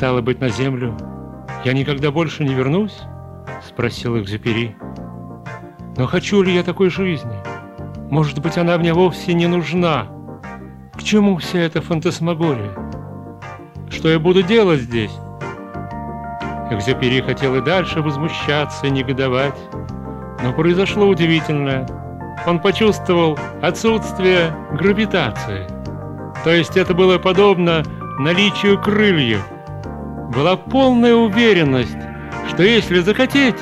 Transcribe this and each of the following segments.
Стало быть, на землю я никогда больше не вернусь? Спросил Экзюпери. Но хочу ли я такой жизни? Может быть, она мне вовсе не нужна? К чему вся эта фантасмагория? Что я буду делать здесь? Экзюпери хотел и дальше возмущаться и негодовать, но произошло удивительное. Он почувствовал отсутствие гравитации. То есть это было подобно наличию крыльев. Была полная уверенность, что если захотеть,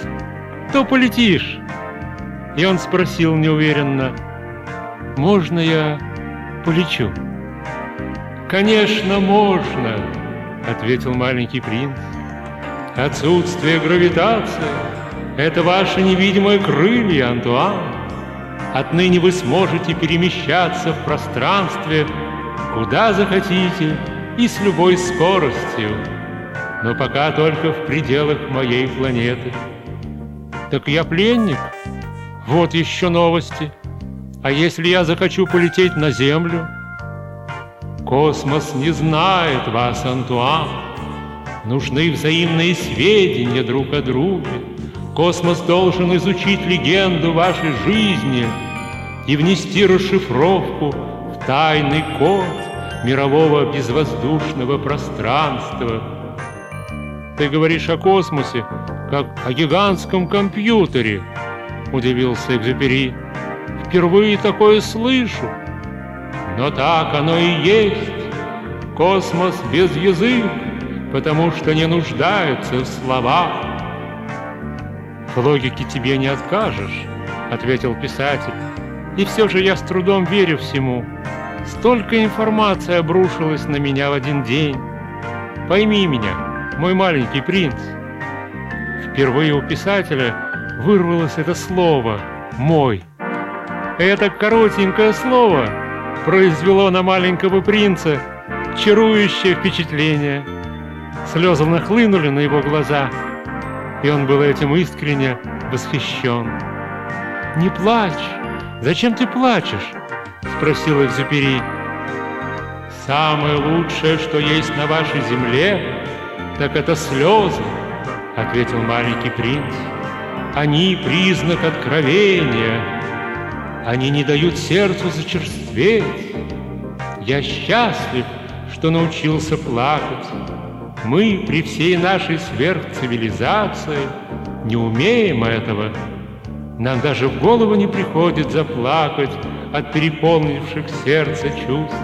то полетишь. И он спросил неуверенно, «Можно я полечу?» «Конечно, можно!» — ответил маленький принц. «Отсутствие гравитации — это ваши невидимые крылья, Антуан. Отныне вы сможете перемещаться в пространстве, куда захотите и с любой скоростью, но пока только в пределах моей планеты». «Так я пленник? Вот еще новости. А если я захочу полететь на Землю?» Космос не знает вас, Антуан. Нужны взаимные сведения друг о друге. Космос должен изучить легенду вашей жизни и внести расшифровку в тайный код мирового безвоздушного пространства. Ты говоришь о космосе, как о гигантском компьютере, удивился Экзюпери. Впервые такое слышу. Но так оно и есть. Космос безъязык, потому что не нуждается в словах. В логике тебе не откажешь, ответил писатель. И все же я с трудом верю всему. Столько информации обрушилось на меня в один день. Пойми меня, мой маленький принц. Впервые у писателя вырвалось это слово «мой». Это коротенькое слово произвело на маленького принца чарующее впечатление. Слезы нахлынули на его глаза, и он был этим искренне восхищен. «Не плачь! Зачем ты плачешь?» — спросил Экзюпери. «Самое лучшее, что есть на вашей земле, так это слезы», — ответил маленький принц. «Они признак откровения». Они не дают сердцу зачерстветь. Я счастлив, что научился плакать. Мы при всей нашей сверхцивилизации не умеем этого. Нам даже в голову не приходит заплакать от переполнивших сердце чувств,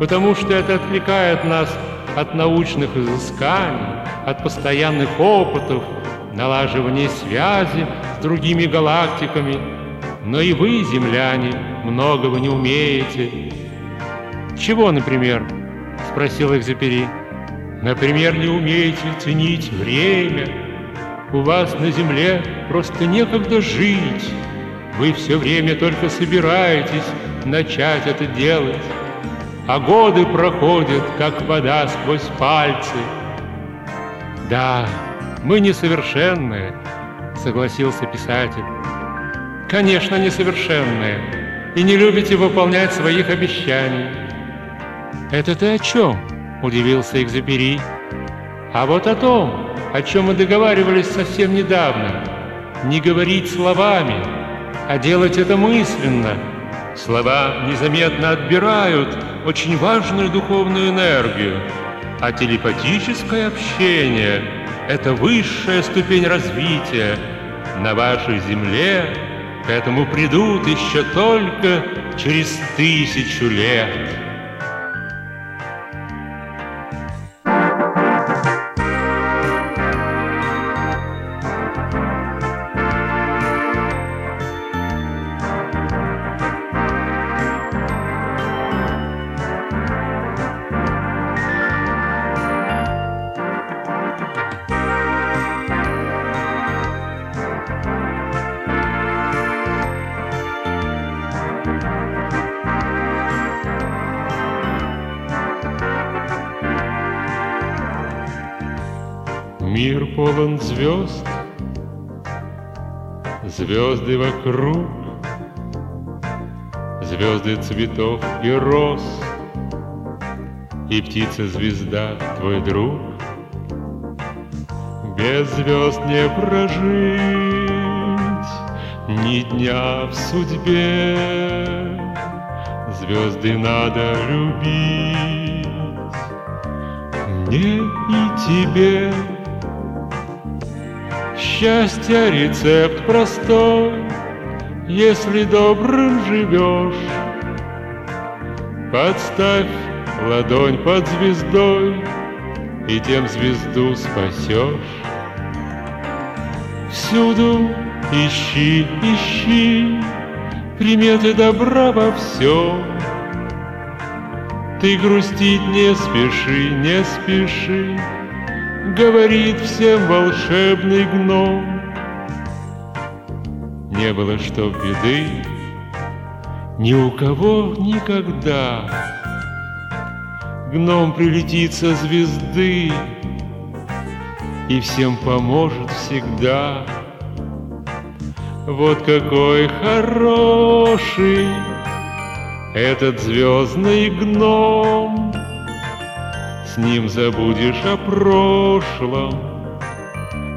потому что это отвлекает нас от научных изысканий, от постоянных опытов, налаживания связи с другими галактиками, но и вы, земляне, многого не умеете. Чего, например? Спросил Экзюпери. Например, не умеете ценить время. У вас на земле просто некогда жить. Вы все время только собираетесь начать это делать. А годы проходят, как вода сквозь пальцы. Да, мы несовершенные, согласился писатель конечно, несовершенные, и не любите выполнять своих обещаний. «Это ты о чем?» – удивился Экзюпери. «А вот о том, о чем мы договаривались совсем недавно. Не говорить словами, а делать это мысленно. Слова незаметно отбирают очень важную духовную энергию, а телепатическое общение – это высшая ступень развития. На вашей земле к этому придут еще только через тысячу лет. Полон звезд, звезды вокруг, Звезды цветов и роз, И птица-звезда твой друг. Без звезд не прожить ни дня в судьбе. Звезды надо любить мне и тебе. Счастье рецепт простой, если добрым живешь. Подставь ладонь под звездой, и тем звезду спасешь. Всюду ищи, ищи приметы добра во всем. Ты грустить не спеши, не спеши, Говорит всем волшебный гном. Не было что беды ни у кого никогда. Гном прилетит со звезды И всем поможет всегда. Вот какой хороший этот звездный гном. С ним забудешь о прошлом,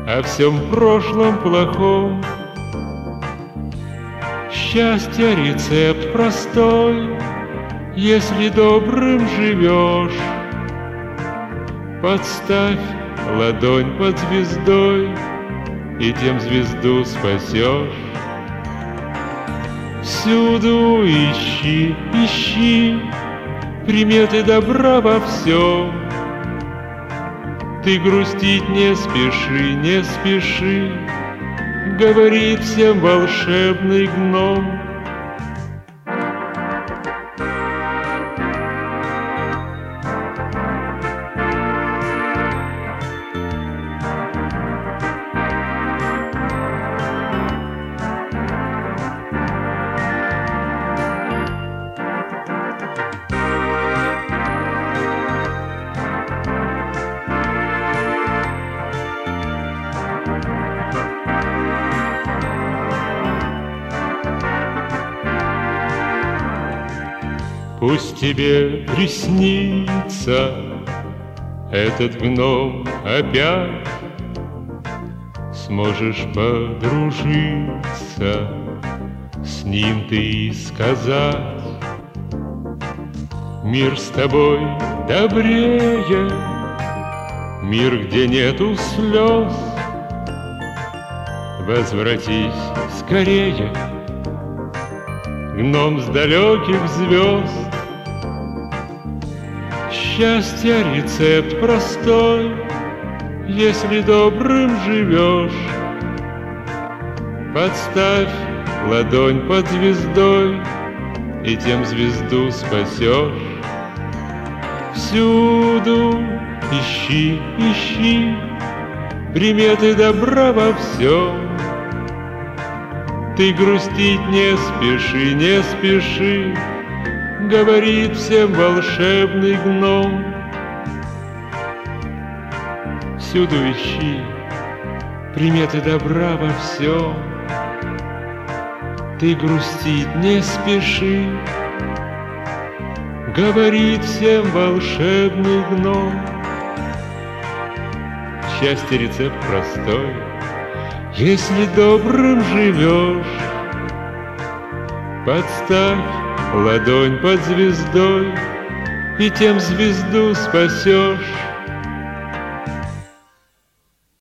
о всем прошлом плохом. Счастье рецепт простой, если добрым живешь. Подставь ладонь под звездой, и тем звезду спасешь. Всюду ищи, ищи приметы добра во всем. Ты грустить не спеши, не спеши, говорит всем волшебный гном. Пусть тебе приснится этот гном опять, Сможешь подружиться с ним ты и сказать. Мир с тобой добрее, мир, где нету слез. Возвратись скорее, гном с далеких звезд. Счастья рецепт простой, если добрым живешь. Подставь ладонь под звездой, и тем звезду спасешь. Всюду ищи, ищи приметы добра во всем. Ты грустить не спеши, не спеши, Говорит всем волшебный гном. Всюду ищи приметы добра во всем. Ты грустить не спеши, Говорит всем волшебный гном. Счастье рецепт простой, Если добрым живешь, Подставь ладонь под звездой, И тем звезду спасешь.